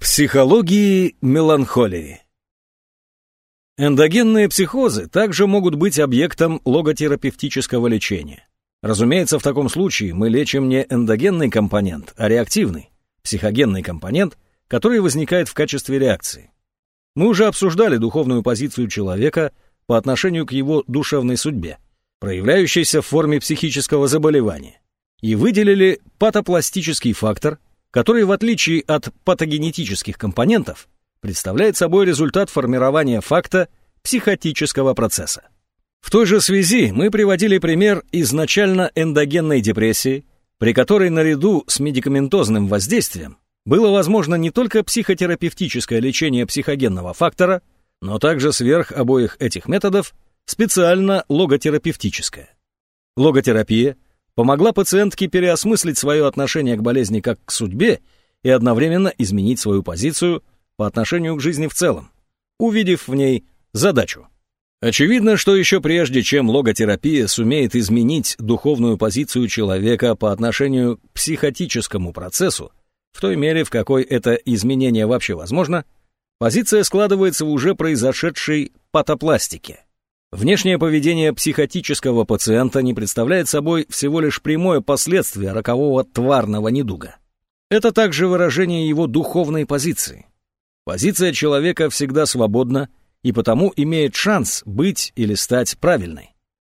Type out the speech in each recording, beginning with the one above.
психологии меланхолии Эндогенные психозы также могут быть объектом логотерапевтического лечения. Разумеется, в таком случае мы лечим не эндогенный компонент, а реактивный, психогенный компонент, который возникает в качестве реакции. Мы уже обсуждали духовную позицию человека по отношению к его душевной судьбе, проявляющейся в форме психического заболевания, и выделили патопластический фактор, который, в отличие от патогенетических компонентов, представляет собой результат формирования факта психотического процесса. В той же связи мы приводили пример изначально эндогенной депрессии, при которой наряду с медикаментозным воздействием было возможно не только психотерапевтическое лечение психогенного фактора, но также сверх обоих этих методов специально логотерапевтическое. Логотерапия помогла пациентке переосмыслить свое отношение к болезни как к судьбе и одновременно изменить свою позицию по отношению к жизни в целом, увидев в ней задачу. Очевидно, что еще прежде, чем логотерапия сумеет изменить духовную позицию человека по отношению к психотическому процессу, в той мере, в какой это изменение вообще возможно, позиция складывается в уже произошедшей патопластике. Внешнее поведение психотического пациента не представляет собой всего лишь прямое последствие рокового тварного недуга. Это также выражение его духовной позиции. Позиция человека всегда свободна и потому имеет шанс быть или стать правильной.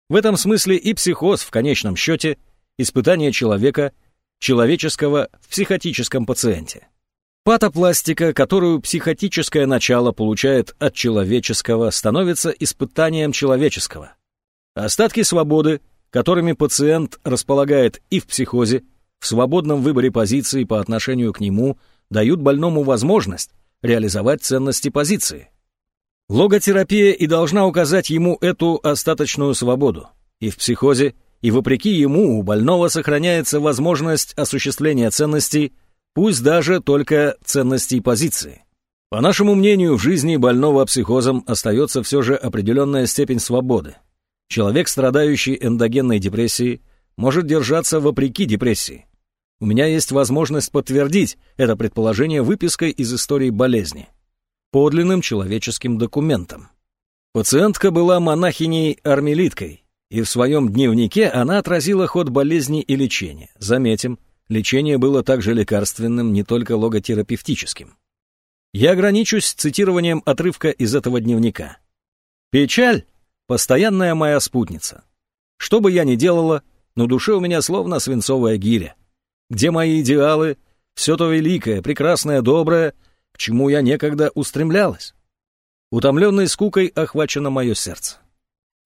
В этом смысле и психоз в конечном счете – испытание человека, человеческого в психотическом пациенте. Патопластика, которую психотическое начало получает от человеческого, становится испытанием человеческого. Остатки свободы, которыми пациент располагает и в психозе, в свободном выборе позиции по отношению к нему, дают больному возможность реализовать ценности позиции. Логотерапия и должна указать ему эту остаточную свободу. И в психозе, и вопреки ему у больного сохраняется возможность осуществления ценностей, пусть даже только ценностей позиции. По нашему мнению, в жизни больного психозом остается все же определенная степень свободы. Человек, страдающий эндогенной депрессией, может держаться вопреки депрессии. У меня есть возможность подтвердить это предположение выпиской из истории болезни, подлинным человеческим документом. Пациентка была монахиней-армелиткой, и в своем дневнике она отразила ход болезни и лечения. Заметим, лечение было также лекарственным, не только логотерапевтическим. Я ограничусь цитированием отрывка из этого дневника. «Печаль — постоянная моя спутница. Что бы я ни делала, но душе у меня словно свинцовая гиря. Где мои идеалы? Все то великое, прекрасное, доброе, к чему я некогда устремлялась. Утомленной скукой охвачено мое сердце.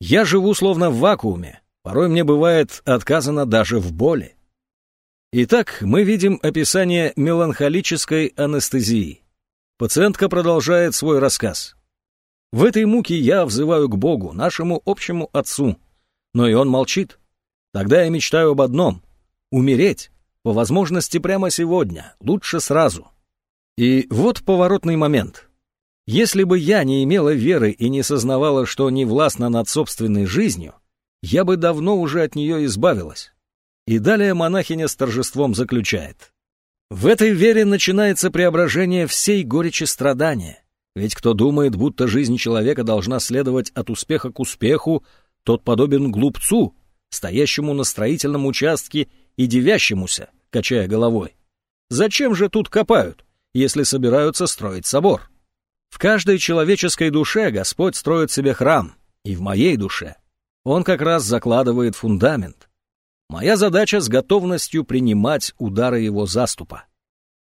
Я живу словно в вакууме, порой мне бывает отказано даже в боли. Итак, мы видим описание меланхолической анестезии. Пациентка продолжает свой рассказ. В этой муке я взываю к Богу, нашему общему Отцу, но и Он молчит. Тогда я мечтаю об одном — умереть, по возможности прямо сегодня, лучше сразу. И вот поворотный момент. Если бы я не имела веры и не сознавала, что не властна над собственной жизнью, я бы давно уже от нее избавилась. И далее монахиня с торжеством заключает. В этой вере начинается преображение всей горечи страдания. Ведь кто думает, будто жизнь человека должна следовать от успеха к успеху, тот подобен глупцу, стоящему на строительном участке и девящемуся, качая головой. Зачем же тут копают, если собираются строить собор? В каждой человеческой душе Господь строит себе храм, и в моей душе. Он как раз закладывает фундамент. Моя задача с готовностью принимать удары его заступа.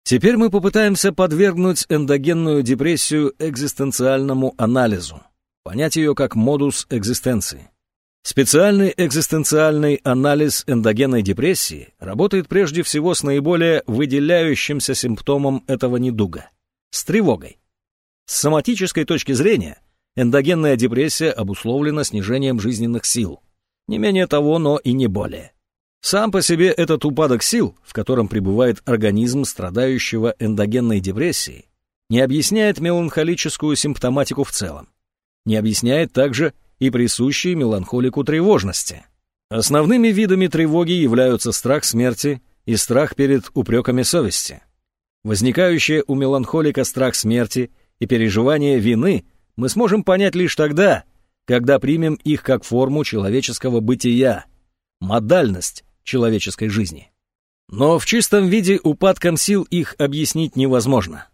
Теперь мы попытаемся подвергнуть эндогенную депрессию экзистенциальному анализу, понять ее как модус экзистенции. Специальный экзистенциальный анализ эндогенной депрессии работает прежде всего с наиболее выделяющимся симптомом этого недуга – с тревогой. С соматической точки зрения эндогенная депрессия обусловлена снижением жизненных сил. Не менее того, но и не более. Сам по себе этот упадок сил, в котором пребывает организм страдающего эндогенной депрессией, не объясняет меланхолическую симптоматику в целом. Не объясняет также и присущей меланхолику тревожности. Основными видами тревоги являются страх смерти и страх перед упреками совести. Возникающее у меланхолика страх смерти и переживание вины мы сможем понять лишь тогда, когда примем их как форму человеческого бытия, модальность человеческой жизни. Но в чистом виде упадком сил их объяснить невозможно.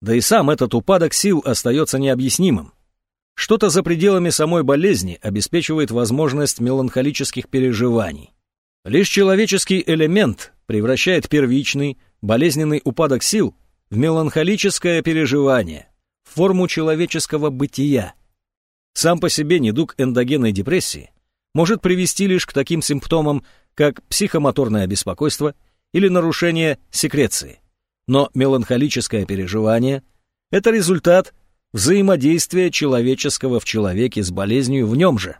Да и сам этот упадок сил остается необъяснимым. Что-то за пределами самой болезни обеспечивает возможность меланхолических переживаний. Лишь человеческий элемент превращает первичный, болезненный упадок сил в меланхолическое переживание, в форму человеческого бытия. Сам по себе недуг эндогенной депрессии может привести лишь к таким симптомам, как психомоторное беспокойство или нарушение секреции. Но меланхолическое переживание – это результат взаимодействия человеческого в человеке с болезнью в нем же.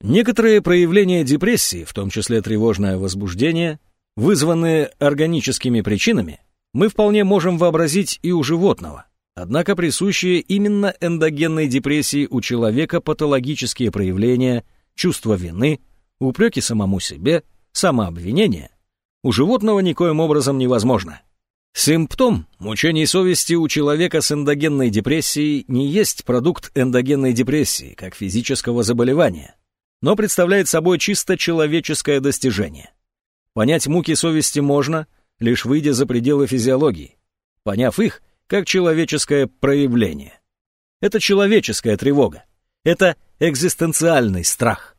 Некоторые проявления депрессии, в том числе тревожное возбуждение, вызванные органическими причинами, мы вполне можем вообразить и у животного. Однако присущие именно эндогенной депрессии у человека патологические проявления, чувство вины, упреки самому себе, самообвинение, у животного никоим образом невозможно. Симптом мучений совести у человека с эндогенной депрессией не есть продукт эндогенной депрессии, как физического заболевания, но представляет собой чисто человеческое достижение. Понять муки совести можно, лишь выйдя за пределы физиологии, поняв их как человеческое проявление. Это человеческая тревога, это экзистенциальный страх.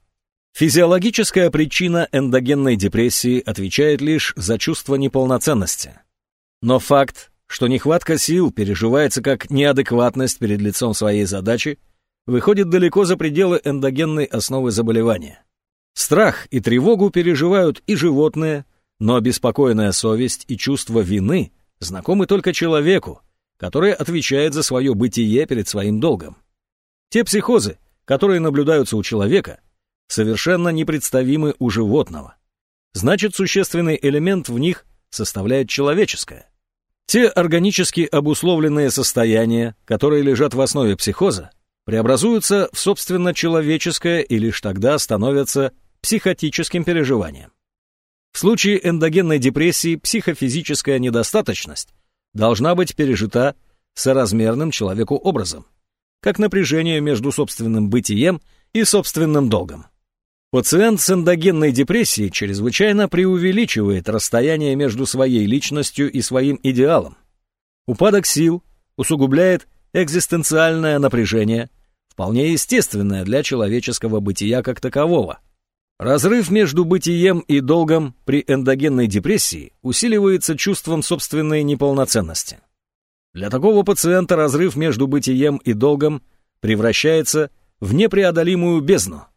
Физиологическая причина эндогенной депрессии отвечает лишь за чувство неполноценности. Но факт, что нехватка сил переживается как неадекватность перед лицом своей задачи, выходит далеко за пределы эндогенной основы заболевания. Страх и тревогу переживают и животные, но беспокойная совесть и чувство вины знакомы только человеку, который отвечает за свое бытие перед своим долгом. Те психозы, которые наблюдаются у человека, совершенно непредставимы у животного. Значит, существенный элемент в них составляет человеческое. Те органически обусловленные состояния, которые лежат в основе психоза, преобразуются в собственно человеческое и лишь тогда становятся психотическим переживанием. В случае эндогенной депрессии психофизическая недостаточность должна быть пережита соразмерным человеку образом, как напряжение между собственным бытием и собственным долгом. Пациент с эндогенной депрессией чрезвычайно преувеличивает расстояние между своей личностью и своим идеалом. Упадок сил усугубляет экзистенциальное напряжение, вполне естественное для человеческого бытия как такового. Разрыв между бытием и долгом при эндогенной депрессии усиливается чувством собственной неполноценности. Для такого пациента разрыв между бытием и долгом превращается в непреодолимую бездну –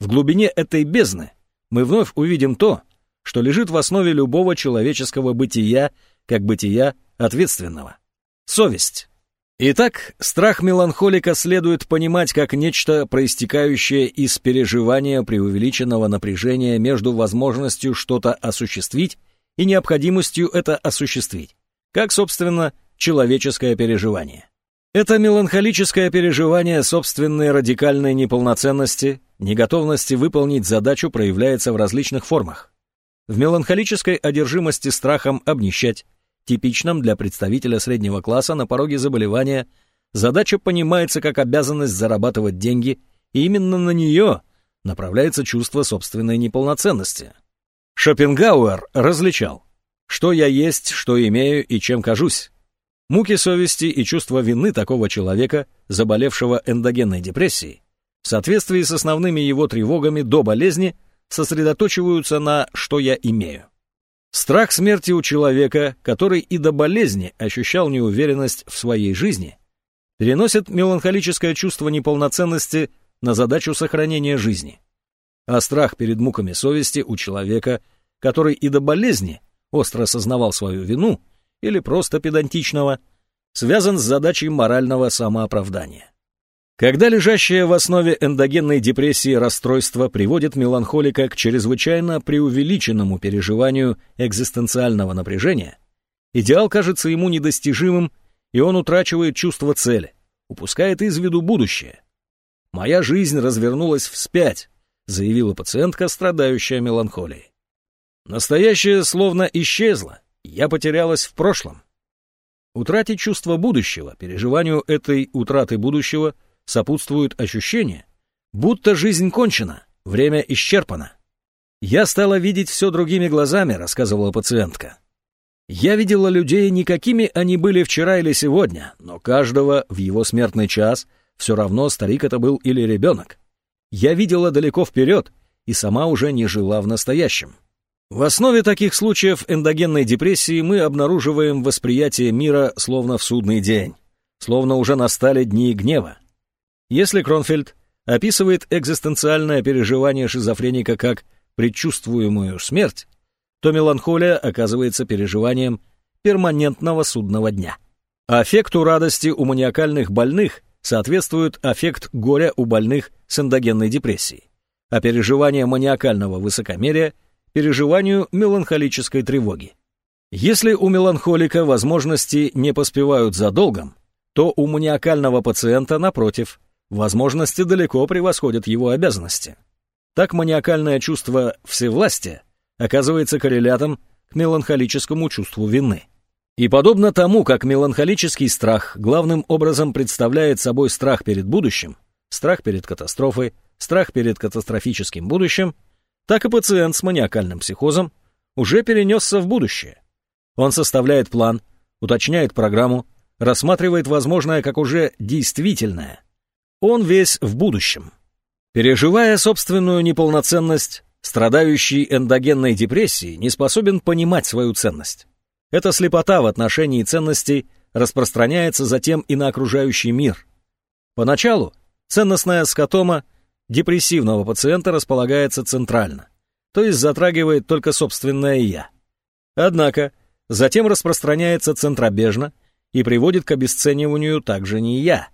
в глубине этой бездны мы вновь увидим то, что лежит в основе любого человеческого бытия, как бытия ответственного. Совесть. Итак, страх меланхолика следует понимать как нечто, проистекающее из переживания преувеличенного напряжения между возможностью что-то осуществить и необходимостью это осуществить, как, собственно, человеческое переживание. Это меланхолическое переживание собственной радикальной неполноценности, неготовности выполнить задачу проявляется в различных формах. В меланхолической одержимости страхом обнищать, типичном для представителя среднего класса на пороге заболевания, задача понимается как обязанность зарабатывать деньги, и именно на нее направляется чувство собственной неполноценности. Шопенгауэр различал, что я есть, что имею и чем кажусь. Муки совести и чувство вины такого человека, заболевшего эндогенной депрессией, в соответствии с основными его тревогами до болезни, сосредоточиваются на «что я имею». Страх смерти у человека, который и до болезни ощущал неуверенность в своей жизни, переносит меланхолическое чувство неполноценности на задачу сохранения жизни. А страх перед муками совести у человека, который и до болезни остро осознавал свою вину или просто педантичного, связан с задачей морального самооправдания. Когда лежащее в основе эндогенной депрессии расстройство приводит меланхолика к чрезвычайно преувеличенному переживанию экзистенциального напряжения, идеал кажется ему недостижимым, и он утрачивает чувство цели, упускает из виду будущее. «Моя жизнь развернулась вспять», — заявила пациентка, страдающая меланхолией. «Настоящее словно исчезло, я потерялась в прошлом. Утрате чувства будущего, переживанию этой утраты будущего сопутствуют ощущения, будто жизнь кончена, время исчерпано. «Я стала видеть все другими глазами», — рассказывала пациентка. «Я видела людей не какими они были вчера или сегодня, но каждого в его смертный час все равно старик это был или ребенок. Я видела далеко вперед и сама уже не жила в настоящем. В основе таких случаев эндогенной депрессии мы обнаруживаем восприятие мира словно в судный день, словно уже настали дни гнева. Если Кронфельд описывает экзистенциальное переживание шизофреника как предчувствуемую смерть, то меланхолия оказывается переживанием перманентного судного дня. Аффекту радости у маниакальных больных соответствует аффект горя у больных с эндогенной депрессией, а переживание маниакального высокомерия – переживанию меланхолической тревоги. Если у меланхолика возможности не поспевают за долгом, то у маниакального пациента, напротив, возможности далеко превосходят его обязанности. Так маниакальное чувство всевластия оказывается коррелятом к меланхолическому чувству вины. И подобно тому, как меланхолический страх главным образом представляет собой страх перед будущим, страх перед катастрофой, страх перед катастрофическим будущим, так и пациент с маниакальным психозом уже перенесся в будущее. Он составляет план, уточняет программу, рассматривает возможное как уже действительное. Он весь в будущем. Переживая собственную неполноценность, страдающий эндогенной депрессией не способен понимать свою ценность. Эта слепота в отношении ценностей распространяется затем и на окружающий мир. Поначалу ценностная скотома депрессивного пациента располагается центрально, то есть затрагивает только собственное «я». Однако затем распространяется центробежно и приводит к обесцениванию также не «я»,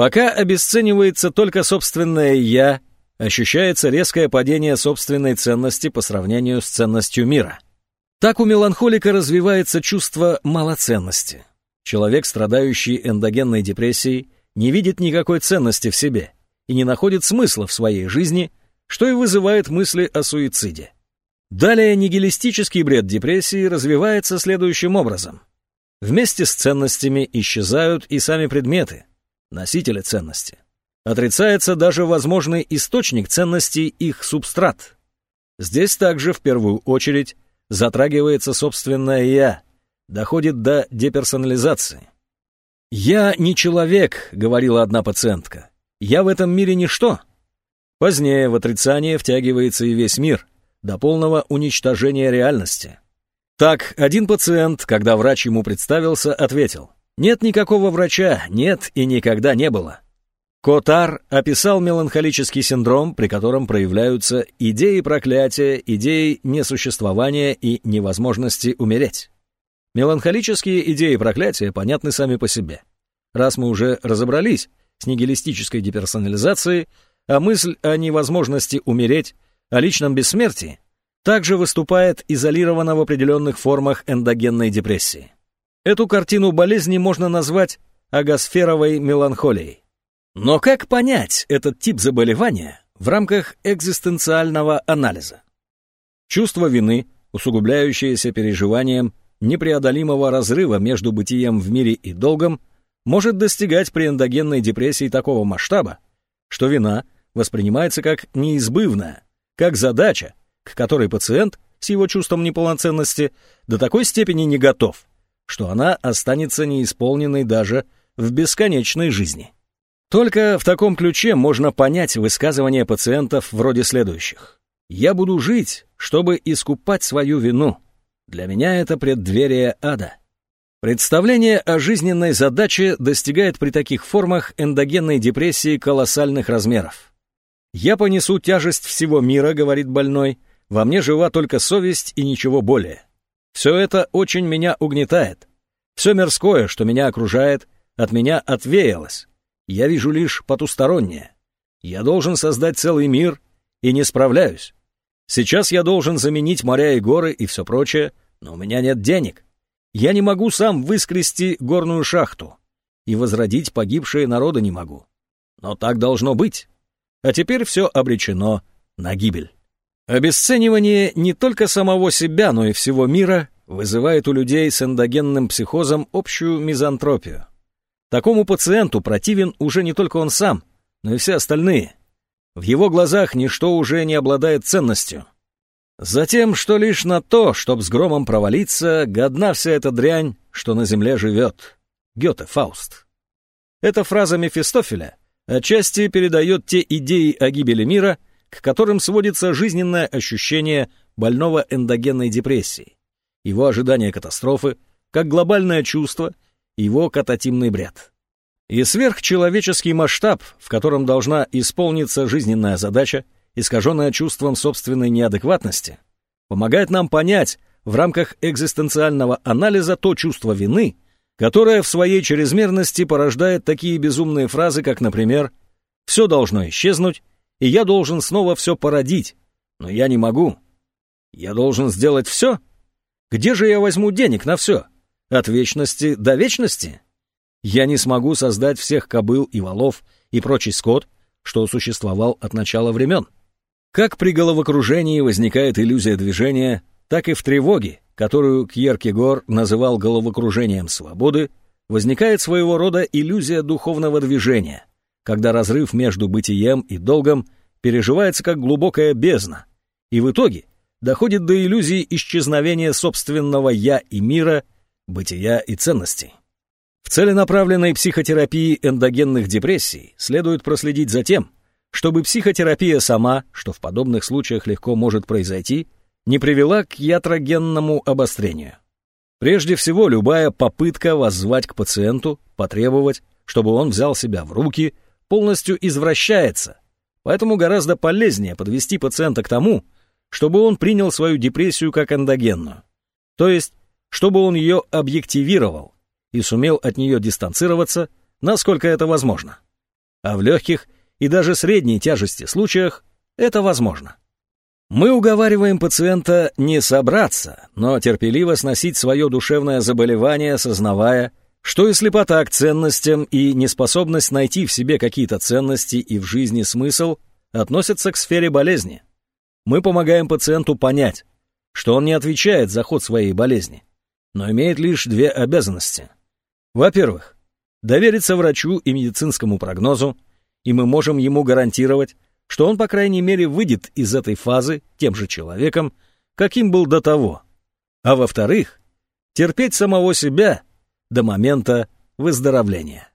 Пока обесценивается только собственное «я», ощущается резкое падение собственной ценности по сравнению с ценностью мира. Так у меланхолика развивается чувство малоценности. Человек, страдающий эндогенной депрессией, не видит никакой ценности в себе и не находит смысла в своей жизни, что и вызывает мысли о суициде. Далее нигилистический бред депрессии развивается следующим образом. Вместе с ценностями исчезают и сами предметы – носители ценности. Отрицается даже возможный источник ценностей их субстрат. Здесь также в первую очередь затрагивается собственное «я», доходит до деперсонализации. «Я не человек», — говорила одна пациентка. «Я в этом мире ничто». Позднее в отрицание втягивается и весь мир, до полного уничтожения реальности. Так, один пациент, когда врач ему представился, ответил, нет никакого врача, нет и никогда не было. Котар описал меланхолический синдром, при котором проявляются идеи проклятия, идеи несуществования и невозможности умереть. Меланхолические идеи проклятия понятны сами по себе. Раз мы уже разобрались с нигилистической деперсонализацией, а мысль о невозможности умереть, о личном бессмертии, также выступает изолирована в определенных формах эндогенной депрессии. Эту картину болезни можно назвать агосферовой меланхолией. Но как понять этот тип заболевания в рамках экзистенциального анализа? Чувство вины, усугубляющееся переживанием непреодолимого разрыва между бытием в мире и долгом, может достигать при эндогенной депрессии такого масштаба, что вина воспринимается как неизбывная, как задача, к которой пациент с его чувством неполноценности до такой степени не готов – что она останется неисполненной даже в бесконечной жизни. Только в таком ключе можно понять высказывания пациентов вроде следующих. «Я буду жить, чтобы искупать свою вину. Для меня это преддверие ада». Представление о жизненной задаче достигает при таких формах эндогенной депрессии колоссальных размеров. «Я понесу тяжесть всего мира», — говорит больной, — «во мне жива только совесть и ничего более». Все это очень меня угнетает. Все мирское, что меня окружает, от меня отвеялось. Я вижу лишь потустороннее. Я должен создать целый мир и не справляюсь. Сейчас я должен заменить моря и горы и все прочее, но у меня нет денег. Я не могу сам выскрести горную шахту и возродить погибшие народы не могу. Но так должно быть. А теперь все обречено на гибель. Обесценивание не только самого себя, но и всего мира вызывает у людей с эндогенным психозом общую мизантропию. Такому пациенту противен уже не только он сам, но и все остальные. В его глазах ничто уже не обладает ценностью. Затем, что лишь на то, чтоб с громом провалиться, годна вся эта дрянь, что на земле живет. Гёте, Фауст. Эта фраза Мефистофеля отчасти передает те идеи о гибели мира, к которым сводится жизненное ощущение больного эндогенной депрессии, его ожидание катастрофы, как глобальное чувство, его кататимный бред. И сверхчеловеческий масштаб, в котором должна исполниться жизненная задача, искаженная чувством собственной неадекватности, помогает нам понять в рамках экзистенциального анализа то чувство вины, которое в своей чрезмерности порождает такие безумные фразы, как, например, «все должно исчезнуть, и я должен снова все породить, но я не могу». Я должен сделать все? Где же я возьму денег на все? От вечности до вечности? Я не смогу создать всех кобыл и валов и прочий скот, что существовал от начала времен. Как при головокружении возникает иллюзия движения, так и в тревоге, которую Кьеркегор называл головокружением свободы, возникает своего рода иллюзия духовного движения, когда разрыв между бытием и долгом переживается как глубокая бездна, и в итоге доходит до иллюзии исчезновения собственного «я» и мира, бытия и ценностей. В целенаправленной психотерапии эндогенных депрессий следует проследить за тем, чтобы психотерапия сама, что в подобных случаях легко может произойти, не привела к ятрогенному обострению. Прежде всего, любая попытка воззвать к пациенту, потребовать, чтобы он взял себя в руки, полностью извращается. Поэтому гораздо полезнее подвести пациента к тому, чтобы он принял свою депрессию как эндогенную. То есть, чтобы он ее объективировал и сумел от нее дистанцироваться, насколько это возможно. А в легких и даже средней тяжести случаях это возможно. Мы уговариваем пациента не собраться, но терпеливо сносить свое душевное заболевание, сознавая, что и слепота к ценностям, и неспособность найти в себе какие-то ценности и в жизни смысл относятся к сфере болезни мы помогаем пациенту понять, что он не отвечает за ход своей болезни, но имеет лишь две обязанности. Во-первых, довериться врачу и медицинскому прогнозу, и мы можем ему гарантировать, что он, по крайней мере, выйдет из этой фазы тем же человеком, каким был до того. А во-вторых, терпеть самого себя до момента выздоровления.